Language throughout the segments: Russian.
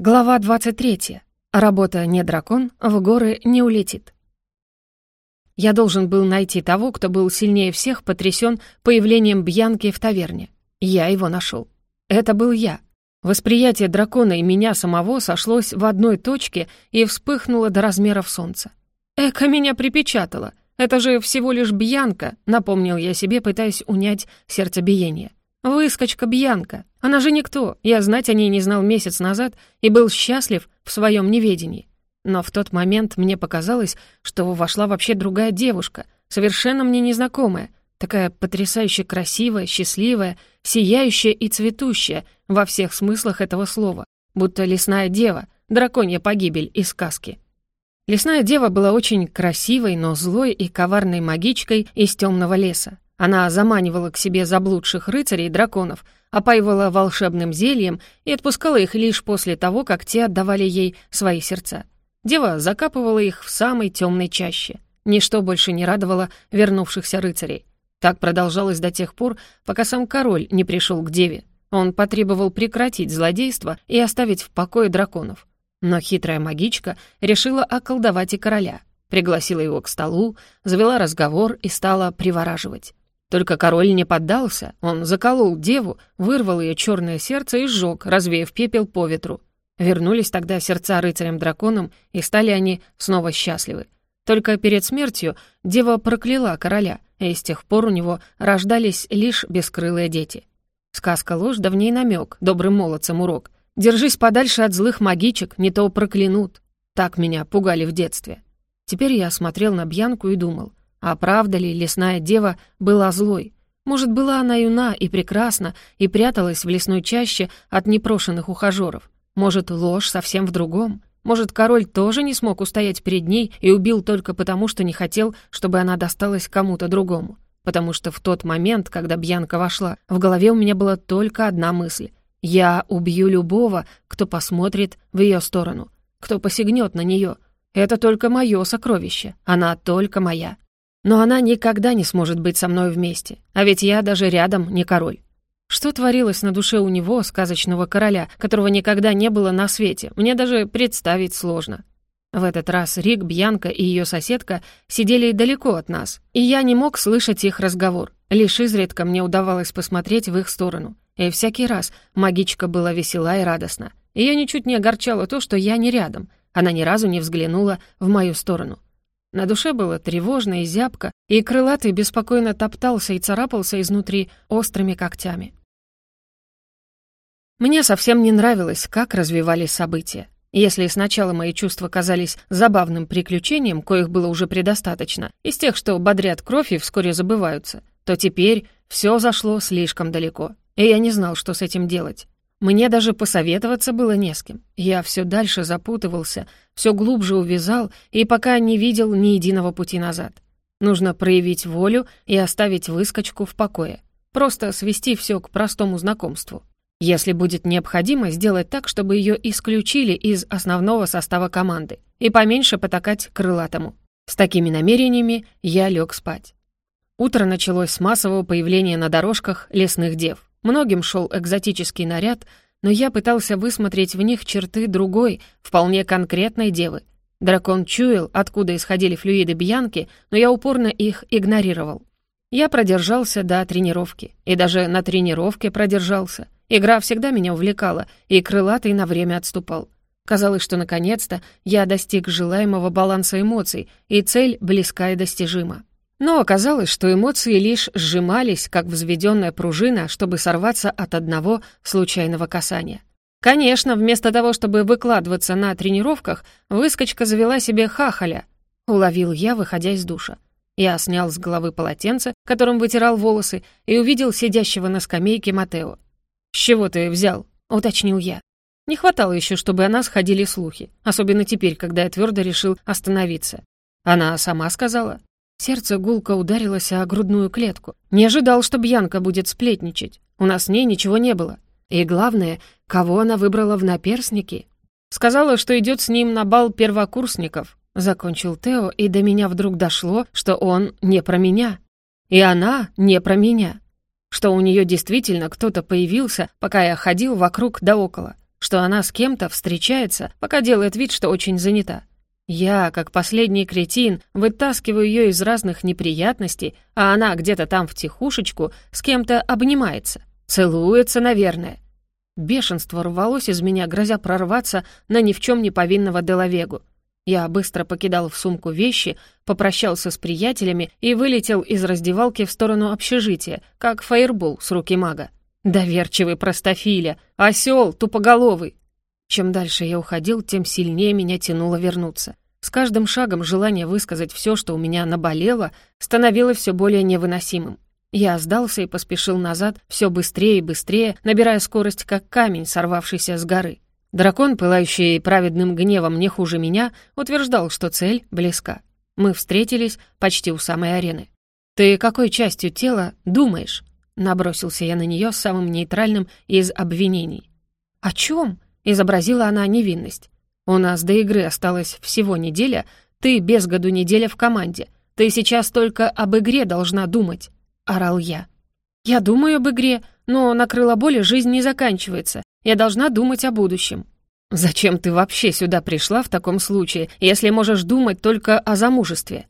Глава 23. Работа не дракон, в горы не улетит. Я должен был найти того, кто был сильнее всех потрясен появлением Бьянки в таверне. Я его нашел. Это был я. Восприятие дракона и меня самого сошлось в одной точке и вспыхнуло до размеров солнца. Эка меня припечатало. Это же всего лишь Бьянка, напомнил я себе, пытаясь унять сердцебиение. Выскочка Бьянка. Она же никто. Я знать о ней не знал месяц назад и был счастлив в своем неведении. Но в тот момент мне показалось, что вошла вообще другая девушка, совершенно мне незнакомая, такая потрясающе красивая, счастливая, сияющая и цветущая во всех смыслах этого слова, будто лесная дева, драконья погибель из сказки. Лесная дева была очень красивой, но злой и коварной магичкой из темного леса. Она заманивала к себе заблудших рыцарей и драконов, опаивала волшебным зельем и отпускала их лишь после того, как те отдавали ей свои сердца. Дева закапывала их в самой темной чаще. Ничто больше не радовало вернувшихся рыцарей. Так продолжалось до тех пор, пока сам король не пришел к деве. Он потребовал прекратить злодейство и оставить в покое драконов. Но хитрая магичка решила околдовать и короля. Пригласила его к столу, завела разговор и стала привораживать. Только король не поддался, он заколол деву, вырвал ее черное сердце и сжег, развеяв пепел по ветру. Вернулись тогда сердца рыцарям-драконам, и стали они снова счастливы. Только перед смертью дева прокляла короля, и с тех пор у него рождались лишь бескрылые дети. Сказка ложь, да в ней намек, добрым молодцам урок. Держись подальше от злых магичек, не то проклянут. Так меня пугали в детстве. Теперь я смотрел на Бьянку и думал, а правда ли лесная дева была злой? Может, была она юна и прекрасна и пряталась в лесной чаще от непрошенных ухажеров? Может, ложь совсем в другом? Может, король тоже не смог устоять перед ней и убил только потому, что не хотел, чтобы она досталась кому-то другому? Потому что в тот момент, когда Бьянка вошла, в голове у меня была только одна мысль. Я убью любого, кто посмотрит в ее сторону, кто посягнет на нее. Это только мое сокровище, она только моя. Но она никогда не сможет быть со мной вместе, а ведь я даже рядом не король. Что творилось на душе у него, сказочного короля, которого никогда не было на свете, мне даже представить сложно. В этот раз Рик, Бьянка и ее соседка сидели далеко от нас, и я не мог слышать их разговор. Лишь изредка мне удавалось посмотреть в их сторону. И всякий раз магичка была весела и радостна. Ее ничуть не огорчало то, что я не рядом. Она ни разу не взглянула в мою сторону. На душе было тревожно и зябко, и крылатый беспокойно топтался и царапался изнутри острыми когтями. Мне совсем не нравилось, как развивались события. Если сначала мои чувства казались забавным приключением, коих было уже предостаточно, из тех, что бодрят кровь и вскоре забываются, то теперь все зашло слишком далеко, и я не знал, что с этим делать. Мне даже посоветоваться было не с кем. Я все дальше запутывался, все глубже увязал и пока не видел ни единого пути назад. Нужно проявить волю и оставить выскочку в покое. Просто свести все к простому знакомству. Если будет необходимо, сделать так, чтобы ее исключили из основного состава команды и поменьше потакать крылатому. С такими намерениями я лег спать. Утро началось с массового появления на дорожках лесных дев. Многим шел экзотический наряд, но я пытался высмотреть в них черты другой, вполне конкретной девы. Дракон чуял, откуда исходили флюиды Бьянки, но я упорно их игнорировал. Я продержался до тренировки, и даже на тренировке продержался. Игра всегда меня увлекала, и крылатый на время отступал. Казалось, что наконец-то я достиг желаемого баланса эмоций, и цель близка и достижима. Но оказалось, что эмоции лишь сжимались, как взведенная пружина, чтобы сорваться от одного случайного касания. Конечно, вместо того, чтобы выкладываться на тренировках, выскочка завела себе хахаля. Уловил я, выходя из душа. Я снял с головы полотенце, которым вытирал волосы, и увидел сидящего на скамейке Матео. «С чего ты взял?» — уточнил я. Не хватало еще, чтобы о нас ходили слухи, особенно теперь, когда я твердо решил остановиться. Она сама сказала. Сердце гулко ударилось о грудную клетку. Не ожидал, что Бьянка будет сплетничать. У нас с ней ничего не было. И главное, кого она выбрала в наперсники. Сказала, что идет с ним на бал первокурсников. Закончил Тео, и до меня вдруг дошло, что он не про меня. И она не про меня. Что у нее действительно кто-то появился, пока я ходил вокруг да около. что она с кем-то встречается, пока делает вид, что очень занята. Я, как последний кретин, вытаскиваю ее из разных неприятностей, а она где-то там в тихушечку с кем-то обнимается. Целуется, наверное. Бешенство рвалось из меня, грозя прорваться на ни в чем не повинного Деловегу. Я быстро покидал в сумку вещи, попрощался с приятелями и вылетел из раздевалки в сторону общежития, как фаербол с руки мага. Доверчивый простофиля, осел тупоголовый. Чем дальше я уходил, тем сильнее меня тянуло вернуться. С каждым шагом желание высказать все, что у меня наболело, становилось все более невыносимым. Я сдался и поспешил назад все быстрее и быстрее, набирая скорость, как камень, сорвавшийся с горы. Дракон, пылающий праведным гневом не хуже меня, утверждал, что цель близка. Мы встретились почти у самой арены. «Ты какой частью тела думаешь?» Набросился я на нее самым нейтральным из обвинений. «О чем?» — изобразила она невинность. «У нас до игры осталась всего неделя, ты без году неделя в команде. Ты сейчас только об игре должна думать орал я. «Я думаю об игре, но на крылоболе жизнь не заканчивается. Я должна думать о будущем». «Зачем ты вообще сюда пришла в таком случае, если можешь думать только о замужестве?»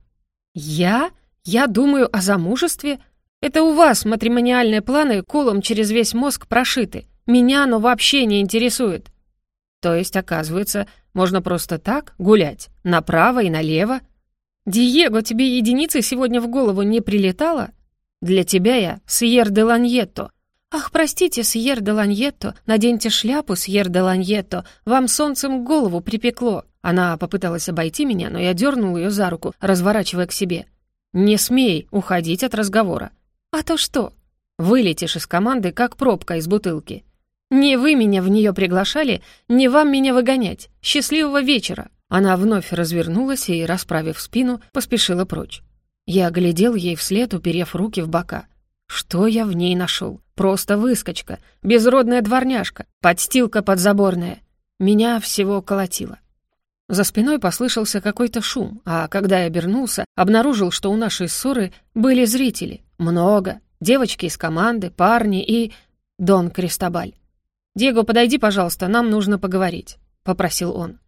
«Я? Я думаю о замужестве? Это у вас матримониальные планы колом через весь мозг прошиты. Меня оно вообще не интересует». «То есть, оказывается, можно просто так гулять, направо и налево?» «Диего, тебе единицы сегодня в голову не прилетало?» Для тебя я Сьер де Ланьетто. Ах, простите, Сьер де Ланьетто, наденьте шляпу, Сьер де Ланьетто, вам солнцем голову припекло. Она попыталась обойти меня, но я дернул ее за руку, разворачивая к себе. Не смей уходить от разговора. А то что? Вылетишь из команды, как пробка из бутылки. Не вы меня в нее приглашали, не вам меня выгонять. Счастливого вечера. Она вновь развернулась и, расправив спину, поспешила прочь. Я глядел ей вслед, уперев руки в бока. Что я в ней нашел? Просто выскочка, безродная дворняжка, подстилка подзаборная. Меня всего колотило. За спиной послышался какой-то шум, а когда я обернулся, обнаружил, что у нашей ссоры были зрители. Много. Девочки из команды, парни и... Дон Кристобаль. «Диего, подойди, пожалуйста, нам нужно поговорить», — попросил он.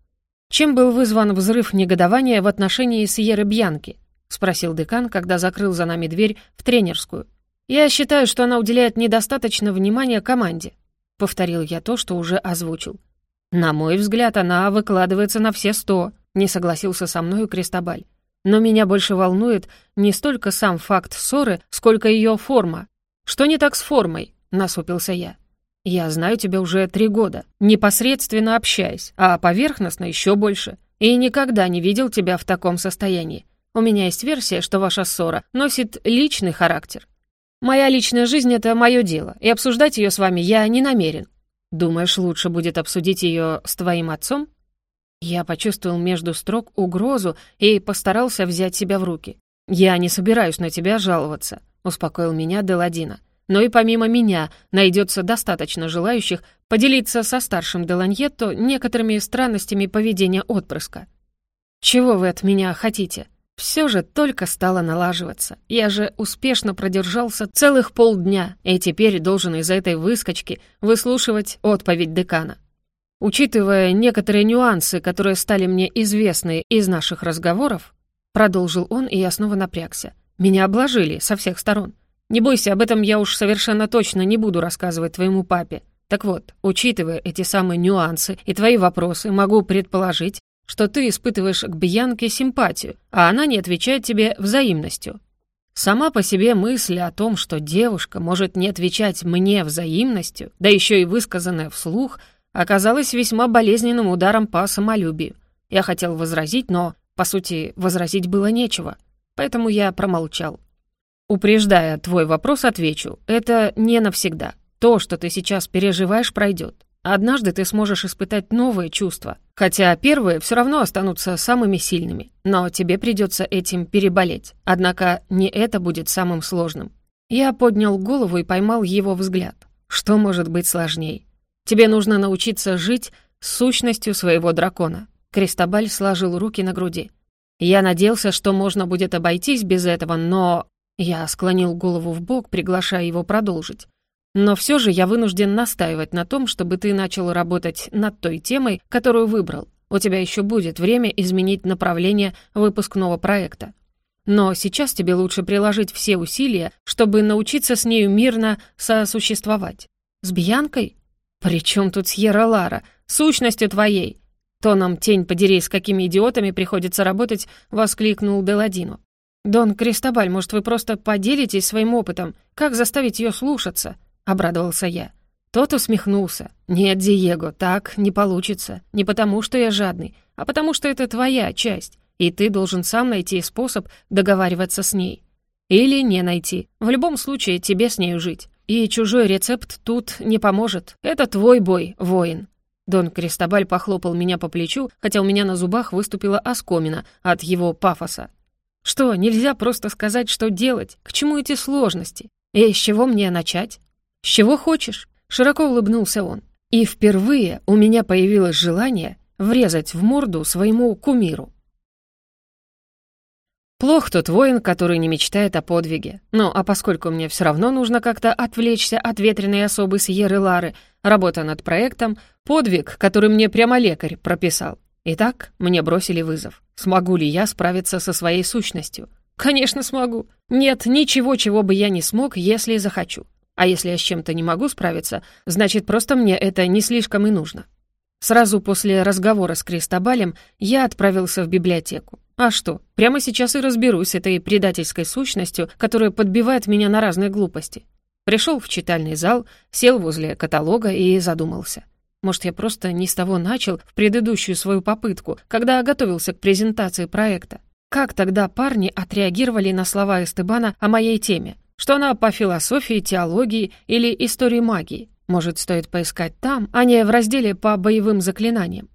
Чем был вызван взрыв негодования в отношении Сьерры Бьянки? — спросил декан, когда закрыл за нами дверь в тренерскую. «Я считаю, что она уделяет недостаточно внимания команде», — повторил я то, что уже озвучил. «На мой взгляд, она выкладывается на все сто», — не согласился со мною Крестобаль. «Но меня больше волнует не столько сам факт ссоры, сколько ее форма». «Что не так с формой?» — насупился я. «Я знаю тебя уже три года, непосредственно общаясь, а поверхностно еще больше, и никогда не видел тебя в таком состоянии. У меня есть версия, что ваша ссора носит личный характер. Моя личная жизнь — это мое дело, и обсуждать ее с вами я не намерен. Думаешь, лучше будет обсудить ее с твоим отцом?» Я почувствовал между строк угрозу и постарался взять себя в руки. «Я не собираюсь на тебя жаловаться», — успокоил меня Деладина. «Но и помимо меня найдется достаточно желающих поделиться со старшим Деланьетто некоторыми странностями поведения отпрыска». «Чего вы от меня хотите?» Все же только стало налаживаться. Я же успешно продержался целых полдня, и теперь должен из-за этой выскочки выслушивать отповедь декана. Учитывая некоторые нюансы, которые стали мне известны из наших разговоров, продолжил он, и я снова напрягся. Меня обложили со всех сторон. Не бойся, об этом я уж совершенно точно не буду рассказывать твоему папе. Так вот, учитывая эти самые нюансы и твои вопросы, могу предположить, что ты испытываешь к Бьянке симпатию, а она не отвечает тебе взаимностью. Сама по себе мысль о том, что девушка может не отвечать мне взаимностью, да еще и высказанная вслух, оказалась весьма болезненным ударом по самолюбию. Я хотел возразить, но, по сути, возразить было нечего, поэтому я промолчал. Упреждая твой вопрос, отвечу, это не навсегда. То, что ты сейчас переживаешь, пройдет. Однажды ты сможешь испытать новые чувства, хотя первые все равно останутся самыми сильными, но тебе придется этим переболеть. Однако не это будет самым сложным. Я поднял голову и поймал его взгляд. Что может быть сложней? Тебе нужно научиться жить с сущностью своего дракона. Кристобаль сложил руки на груди. Я надеялся, что можно будет обойтись без этого, но... Я склонил голову в бок, приглашая его продолжить. Но все же я вынужден настаивать на том, чтобы ты начал работать над той темой, которую выбрал. У тебя еще будет время изменить направление выпускного проекта. Но сейчас тебе лучше приложить все усилия, чтобы научиться с нею мирно сосуществовать. С Бьянкой? Причем тут Сьерра Лара? Сущностью твоей!» Тоном «Тень, подери, с какими идиотами приходится работать», воскликнул Деладино. «Дон Кристобаль, может, вы просто поделитесь своим опытом? Как заставить ее слушаться?» — обрадовался я. Тот усмехнулся. «Нет, Диего, так не получится. Не потому, что я жадный, а потому, что это твоя часть, и ты должен сам найти способ договариваться с ней. Или не найти. В любом случае, тебе с нею жить. И чужой рецепт тут не поможет. Это твой бой, воин». Дон Кристобаль похлопал меня по плечу, хотя у меня на зубах выступила оскомина от его пафоса. «Что, нельзя просто сказать, что делать? К чему эти сложности? И с чего мне начать?» «С чего хочешь?» — широко улыбнулся он. И впервые у меня появилось желание врезать в морду своему кумиру. Плох тот воин, который не мечтает о подвиге. Ну, а поскольку мне все равно нужно как-то отвлечься от ветреной особы Сьерры Лары, работа над проектом, подвиг, который мне прямо лекарь прописал. Итак, мне бросили вызов. Смогу ли я справиться со своей сущностью? Конечно, смогу. Нет ничего, чего бы я не смог, если захочу. А если я с чем-то не могу справиться, значит, просто мне это не слишком и нужно. Сразу после разговора с Кристобалем я отправился в библиотеку. А что, прямо сейчас и разберусь с этой предательской сущностью, которая подбивает меня на разные глупости. Пришел в читальный зал, сел возле каталога и задумался. Может, я просто не с того начал в предыдущую свою попытку, когда готовился к презентации проекта. Как тогда парни отреагировали на слова Эстебана о моей теме? Что она по философии, теологии или истории магии? Может, стоит поискать там, а не в разделе по боевым заклинаниям?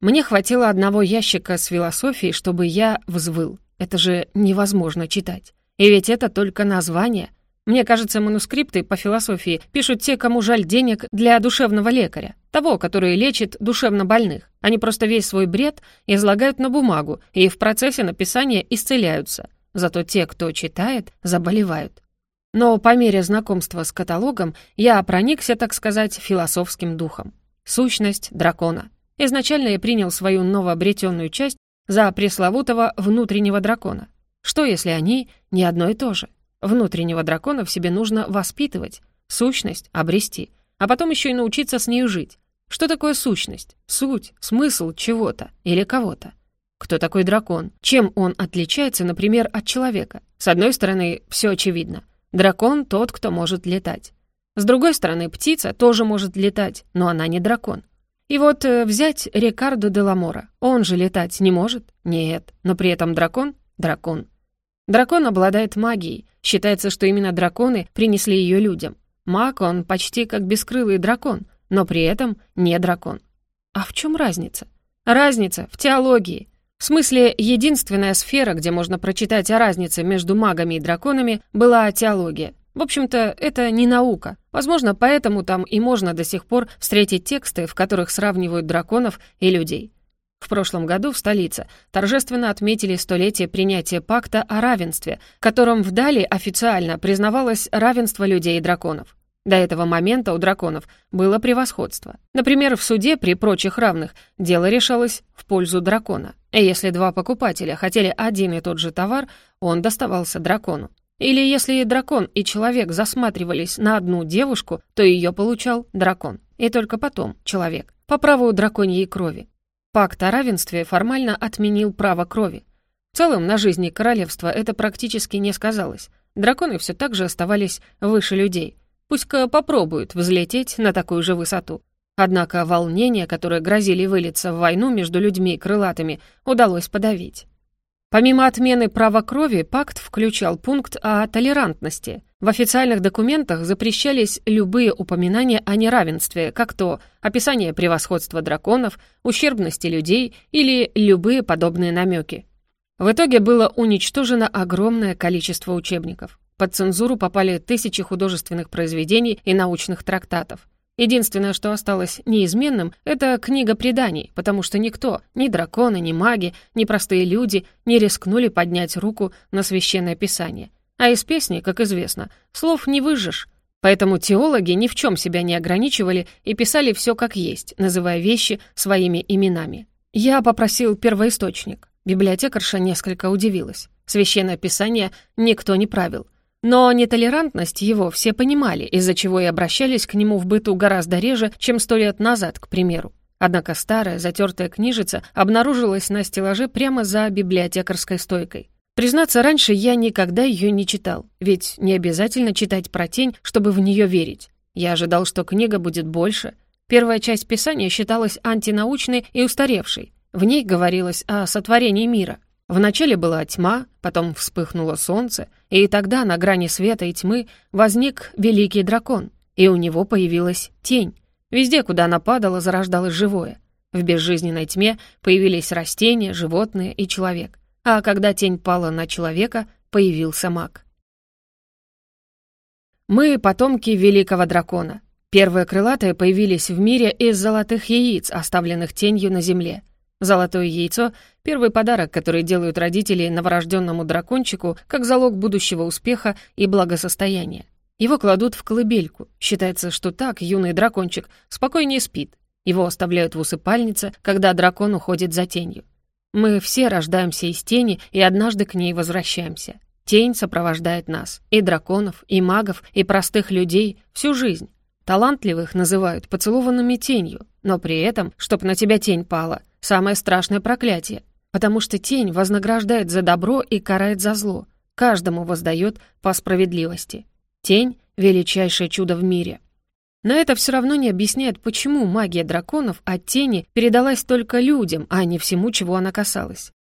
Мне хватило одного ящика с философией, чтобы я взвыл. Это же невозможно читать. И ведь это только название. Мне кажется, манускрипты по философии пишут те, кому жаль денег для душевного лекаря, того, который лечит душевно больных. Они просто весь свой бред излагают на бумагу и в процессе написания исцеляются. Зато те, кто читает, заболевают. Но по мере знакомства с каталогом я проникся, так сказать, философским духом. Сущность дракона — Изначально я принял свою новообретенную часть за пресловутого внутреннего дракона. Что, если они не одно и то же? Внутреннего дракона в себе нужно воспитывать, сущность обрести, а потом еще и научиться с ней жить. Что такое сущность? Суть, смысл чего-то или кого-то. Кто такой дракон? Чем он отличается, например, от человека? С одной стороны, все очевидно. Дракон — тот, кто может летать. С другой стороны, птица тоже может летать, но она не дракон. И вот э, взять Рикардо де Ламора. Он же летать не может? Нет. Но при этом дракон — дракон. Дракон обладает магией. Считается, что именно драконы принесли ее людям. Маг он почти как бескрылый дракон, но при этом не дракон. А в чем разница? Разница в теологии. В смысле, единственная сфера, где можно прочитать о разнице между магами и драконами, была теология. В общем-то, это не наука. Возможно, поэтому там и можно до сих пор встретить тексты, в которых сравнивают драконов и людей. В прошлом году в столице торжественно отметили столетие принятия пакта о равенстве, которым вдали официально признавалось равенство людей и драконов. До этого момента у драконов было превосходство. Например, в суде при прочих равных дело решалось в пользу дракона. И если два покупателя хотели один и тот же товар, он доставался дракону. Или если дракон и человек засматривались на одну девушку, то ее получал дракон. И только потом человек. По праву драконьей крови. Пакт о равенстве формально отменил право крови. В целом, на жизни королевства это практически не сказалось. Драконы все так же оставались выше людей. Пусть-ка попробуют взлететь на такую же высоту. Однако волнения, которые грозили вылиться в войну между людьми и крылатыми, удалось подавить. Помимо отмены права крови, пакт включал пункт о толерантности. В официальных документах запрещались любые упоминания о неравенстве, как то описание превосходства драконов, ущербности людей или любые подобные намеки. В итоге было уничтожено огромное количество учебников. Под цензуру попали тысячи художественных произведений и научных трактатов. Единственное, что осталось неизменным, это книга преданий, потому что никто, ни драконы, ни маги, ни простые люди не рискнули поднять руку на священное писание. А из песни, как известно, слов не выжжешь. Поэтому теологи ни в чем себя не ограничивали и писали все как есть, называя вещи своими именами. Я попросил первоисточник. Библиотекарша несколько удивилась. Священное Писание никто не правил. Но нетолерантность его все понимали, из-за чего и обращались к нему в быту гораздо реже, чем сто лет назад, к примеру. Однако старая, затертая книжица обнаружилась на стеллаже прямо за библиотекарской стойкой. Признаться, раньше я никогда ее не читал, ведь не обязательно читать про тень, чтобы в нее верить. Я ожидал, что книга будет больше. Первая часть Писания считалась антинаучной и устаревшей. В ней говорилось о сотворении мира. Вначале была тьма, потом вспыхнуло солнце, и тогда на грани света и тьмы возник великий дракон, и у него появилась тень. Везде, куда она падала, зарождалось живое. В безжизненной тьме появились растения, животные и человек а когда тень пала на человека, появился маг. Мы — потомки великого дракона. Первые крылатые появились в мире из золотых яиц, оставленных тенью на земле. Золотое яйцо — первый подарок, который делают родители новорожденному дракончику как залог будущего успеха и благосостояния. Его кладут в колыбельку. Считается, что так юный дракончик спокойнее спит. Его оставляют в усыпальнице, когда дракон уходит за тенью. Мы все рождаемся из тени и однажды к ней возвращаемся. Тень сопровождает нас, и драконов, и магов, и простых людей всю жизнь. Талантливых называют поцелованными тенью, но при этом, чтоб на тебя тень пала, самое страшное проклятие, потому что тень вознаграждает за добро и карает за зло, каждому воздает по справедливости. Тень — величайшее чудо в мире — но это все равно не объясняет, почему магия драконов от тени передалась только людям, а не всему, чего она касалась.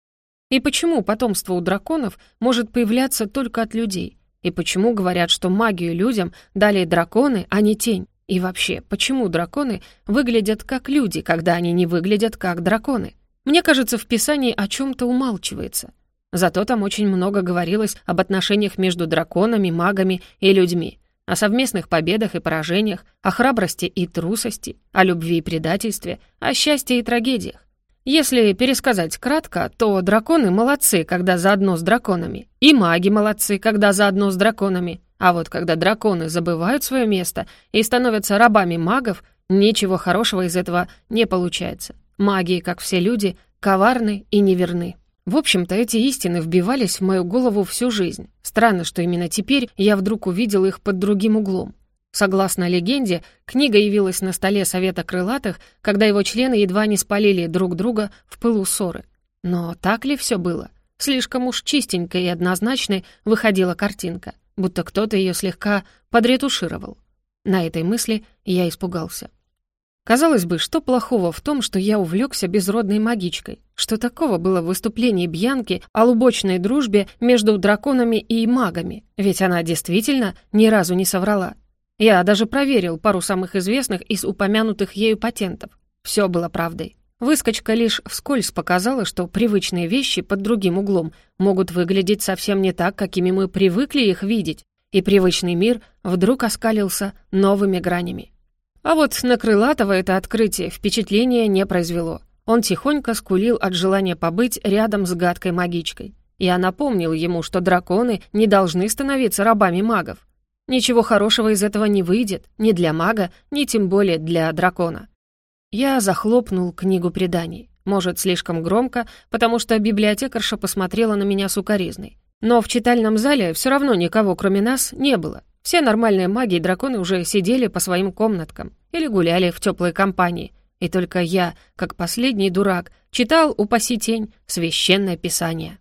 И почему потомство у драконов может появляться только от людей? И почему говорят, что магию людям дали драконы, а не тень? И вообще, почему драконы выглядят как люди, когда они не выглядят как драконы? Мне кажется, в Писании о чем-то умалчивается. Зато там очень много говорилось об отношениях между драконами, магами и людьми о совместных победах и поражениях, о храбрости и трусости, о любви и предательстве, о счастье и трагедиях. Если пересказать кратко, то драконы молодцы, когда заодно с драконами, и маги молодцы, когда заодно с драконами, а вот когда драконы забывают свое место и становятся рабами магов, ничего хорошего из этого не получается. Маги, как все люди, коварны и неверны. В общем-то, эти истины вбивались в мою голову всю жизнь. Странно, что именно теперь я вдруг увидел их под другим углом. Согласно легенде, книга явилась на столе Совета Крылатых, когда его члены едва не спалили друг друга в пылу ссоры. Но так ли все было? Слишком уж чистенькой и однозначной выходила картинка, будто кто-то ее слегка подретушировал. На этой мысли я испугался. Казалось бы, что плохого в том, что я увлекся безродной магичкой? Что такого было в выступлении Бьянки о лубочной дружбе между драконами и магами? Ведь она действительно ни разу не соврала. Я даже проверил пару самых известных из упомянутых ею патентов. Все было правдой. Выскочка лишь вскользь показала, что привычные вещи под другим углом могут выглядеть совсем не так, какими мы привыкли их видеть, и привычный мир вдруг оскалился новыми гранями. А вот на Крылатого это открытие впечатления не произвело. Он тихонько скулил от желания побыть рядом с гадкой магичкой. Я напомнил ему, что драконы не должны становиться рабами магов. Ничего хорошего из этого не выйдет, ни для мага, ни тем более для дракона. Я захлопнул книгу преданий. Может, слишком громко, потому что библиотекарша посмотрела на меня сукоризной. Но в читальном зале все равно никого, кроме нас, не было. Все нормальные маги и драконы уже сидели по своим комнаткам или гуляли в теплой компании, и только я, как последний дурак, читал, упаси тень, священное писание.